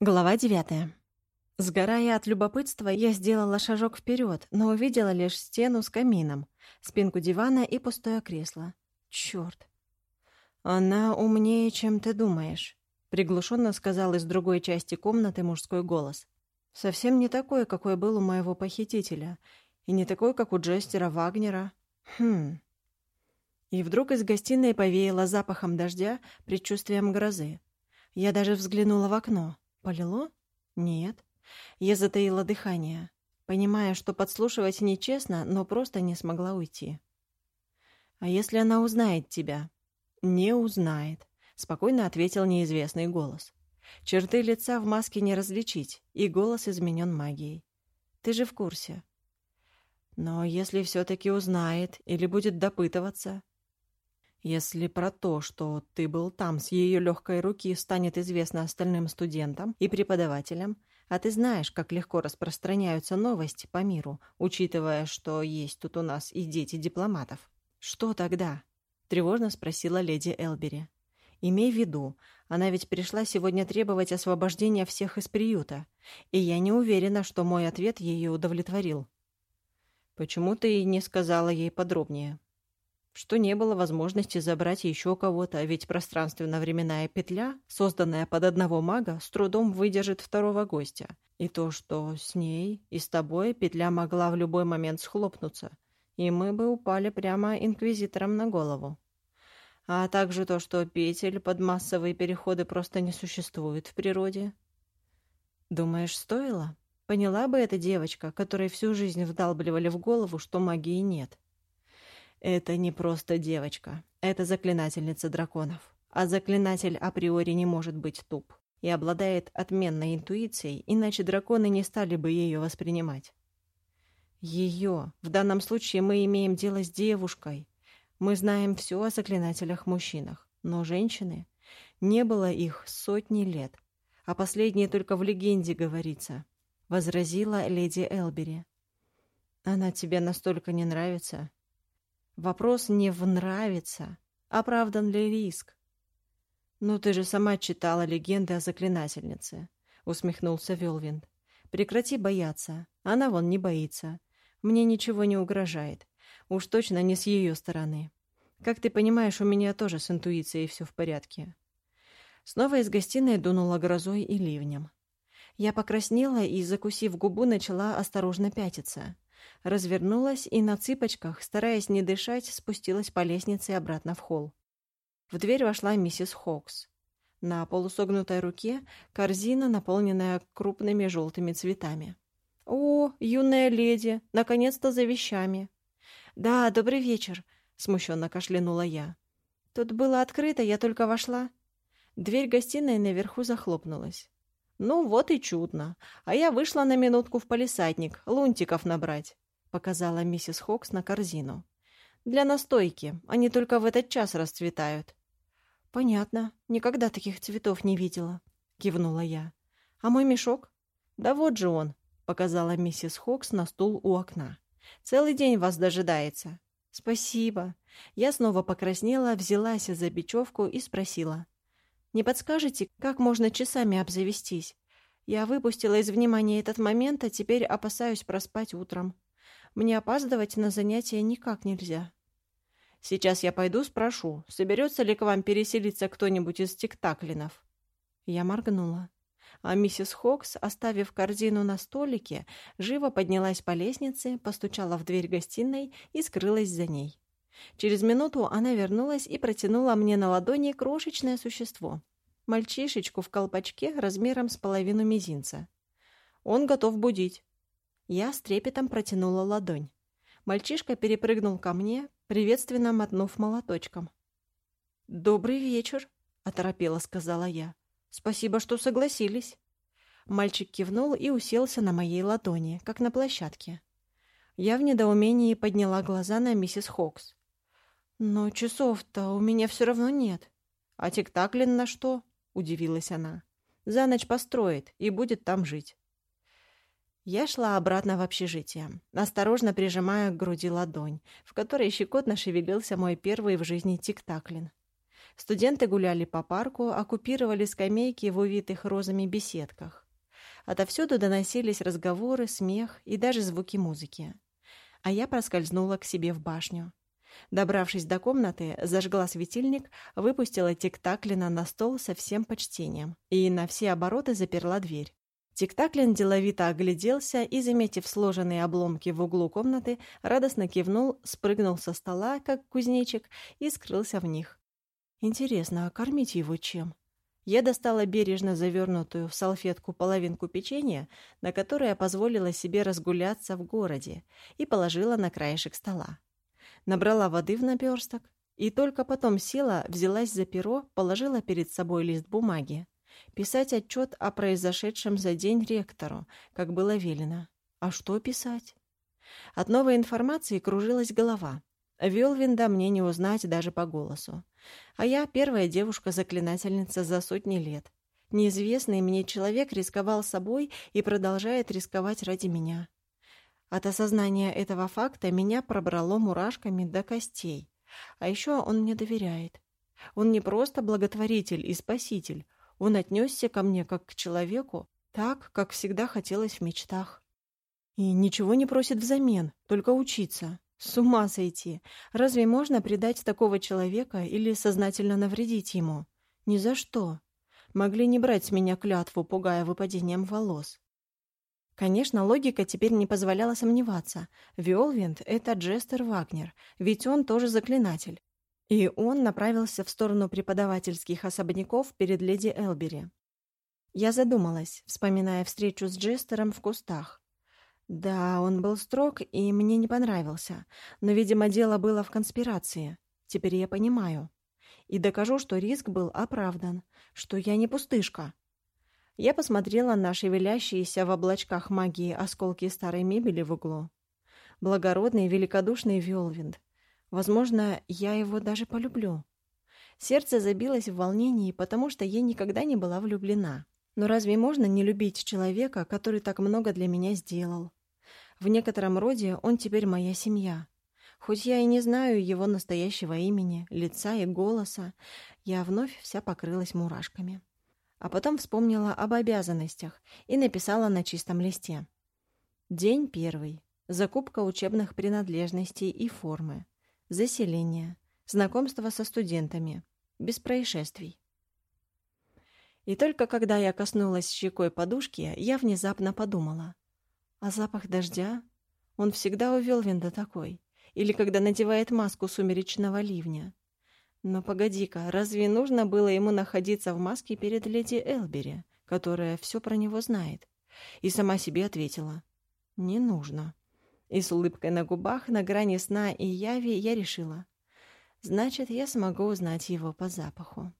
Глава девятая. Сгорая от любопытства, я сделала шажок вперед, но увидела лишь стену с камином, спинку дивана и пустое кресло. Черт! Она умнее, чем ты думаешь, приглушенно сказал из другой части комнаты мужской голос. Совсем не такой, какой был у моего похитителя, и не такой, как у Джестера Вагнера. Хм. И вдруг из гостиной повеяло запахом дождя, предчувствием грозы. Я даже взглянула в окно. Полило? Нет. Я затаила дыхание, понимая, что подслушивать нечестно, но просто не смогла уйти. «А если она узнает тебя?» «Не узнает», — спокойно ответил неизвестный голос. «Черты лица в маске не различить, и голос изменен магией. Ты же в курсе». «Но если все-таки узнает или будет допытываться...» Если про то, что ты был там с ее легкой руки, станет известно остальным студентам и преподавателям, а ты знаешь, как легко распространяются новости по миру, учитывая, что есть тут у нас и дети дипломатов. Что тогда? Тревожно спросила леди Элбери. Имей в виду, она ведь пришла сегодня требовать освобождения всех из приюта, и я не уверена, что мой ответ ее удовлетворил. Почему ты не сказала ей подробнее? Что не было возможности забрать еще кого-то, а ведь пространственно-временная петля, созданная под одного мага, с трудом выдержит второго гостя. И то, что с ней и с тобой петля могла в любой момент схлопнуться, и мы бы упали прямо инквизитором на голову. А также то, что петель под массовые переходы просто не существует в природе. Думаешь, стоило? Поняла бы эта девочка, которой всю жизнь вдалбливали в голову, что магии нет. Это не просто девочка. Это заклинательница драконов. А заклинатель априори не может быть туп. И обладает отменной интуицией, иначе драконы не стали бы ее воспринимать. Ее. В данном случае мы имеем дело с девушкой. Мы знаем все о заклинателях-мужчинах. Но женщины... Не было их сотни лет. А последнее только в легенде говорится. Возразила леди Элбери. Она тебе настолько не нравится, Вопрос не в нравится, оправдан ли риск. «Ну ты же сама читала легенды о заклинательнице», — усмехнулся Велвинд. «Прекрати бояться. Она вон не боится. Мне ничего не угрожает. Уж точно не с ее стороны. Как ты понимаешь, у меня тоже с интуицией все в порядке». Снова из гостиной дунуло грозой и ливнем. Я покраснела и, закусив губу, начала осторожно пятиться развернулась и на цыпочках, стараясь не дышать, спустилась по лестнице обратно в холл. В дверь вошла миссис Хокс. На полусогнутой руке корзина, наполненная крупными желтыми цветами. «О, юная леди! Наконец-то за вещами!» «Да, добрый вечер!» — смущенно кашлянула я. «Тут было открыто, я только вошла». Дверь гостиной наверху захлопнулась. «Ну вот и чудно. А я вышла на минутку в палисадник, лунтиков набрать», — показала миссис Хокс на корзину. «Для настойки. Они только в этот час расцветают». «Понятно. Никогда таких цветов не видела», — кивнула я. «А мой мешок?» «Да вот же он», — показала миссис Хокс на стул у окна. «Целый день вас дожидается». «Спасибо». Я снова покраснела, взялась за бечевку и спросила. Не подскажете, как можно часами обзавестись? Я выпустила из внимания этот момент, а теперь опасаюсь проспать утром. Мне опаздывать на занятия никак нельзя. Сейчас я пойду спрошу, соберется ли к вам переселиться кто-нибудь из тиктаклинов. Я моргнула. А миссис Хокс, оставив корзину на столике, живо поднялась по лестнице, постучала в дверь гостиной и скрылась за ней. Через минуту она вернулась и протянула мне на ладони крошечное существо. Мальчишечку в колпачке размером с половину мизинца. Он готов будить. Я с трепетом протянула ладонь. Мальчишка перепрыгнул ко мне, приветственно мотнув молоточком. «Добрый вечер», — оторопела сказала я. «Спасибо, что согласились». Мальчик кивнул и уселся на моей ладони, как на площадке. Я в недоумении подняла глаза на миссис Хокс. «Но часов-то у меня все равно нет. А Тиктаклин на что?» — удивилась она. «За ночь построит и будет там жить». Я шла обратно в общежитие, осторожно прижимая к груди ладонь, в которой щекотно шевелился мой первый в жизни Тиктаклин. Студенты гуляли по парку, оккупировали скамейки в увитых розами беседках. Отовсюду доносились разговоры, смех и даже звуки музыки. А я проскользнула к себе в башню. Добравшись до комнаты, зажгла светильник, выпустила Тиктаклина на стол со всем почтением и на все обороты заперла дверь. Тиктаклин деловито огляделся и, заметив сложенные обломки в углу комнаты, радостно кивнул, спрыгнул со стола, как кузнечик, и скрылся в них. Интересно, а кормить его чем? Я достала бережно завернутую в салфетку половинку печенья, на которое позволила себе разгуляться в городе, и положила на краешек стола. Набрала воды в наперсток, и только потом села, взялась за перо, положила перед собой лист бумаги. Писать отчет о произошедшем за день ректору, как было велено. А что писать? От новой информации кружилась голова. Вилвинда мне не узнать даже по голосу. А я первая девушка-заклинательница за сотни лет. Неизвестный мне человек рисковал собой и продолжает рисковать ради меня. От осознания этого факта меня пробрало мурашками до костей. А еще он мне доверяет. Он не просто благотворитель и спаситель, он отнесся ко мне как к человеку, так, как всегда хотелось в мечтах. И ничего не просит взамен, только учиться. С ума сойти. Разве можно предать такого человека или сознательно навредить ему? Ни за что. Могли не брать с меня клятву, пугая выпадением волос. Конечно, логика теперь не позволяла сомневаться. Виолвинд — это Джестер Вагнер, ведь он тоже заклинатель. И он направился в сторону преподавательских особняков перед леди Элбери. Я задумалась, вспоминая встречу с Джестером в кустах. Да, он был строг и мне не понравился, но, видимо, дело было в конспирации. Теперь я понимаю. И докажу, что риск был оправдан, что я не пустышка. Я посмотрела на шевелящиеся в облачках магии осколки старой мебели в углу. Благородный, великодушный Виолвинд. Возможно, я его даже полюблю. Сердце забилось в волнении, потому что я никогда не была влюблена. Но разве можно не любить человека, который так много для меня сделал? В некотором роде он теперь моя семья. Хоть я и не знаю его настоящего имени, лица и голоса, я вновь вся покрылась мурашками. А потом вспомнила об обязанностях и написала на чистом листе. День первый. Закупка учебных принадлежностей и формы заселение, знакомство со студентами, без происшествий. И только когда я коснулась щекой подушки, я внезапно подумала. А запах дождя? Он всегда у Велвинда такой. Или когда надевает маску сумеречного ливня. Но погоди-ка, разве нужно было ему находиться в маске перед леди Элбери, которая все про него знает? И сама себе ответила. Не нужно. И с улыбкой на губах, на грани сна и яви, я решила. Значит, я смогу узнать его по запаху.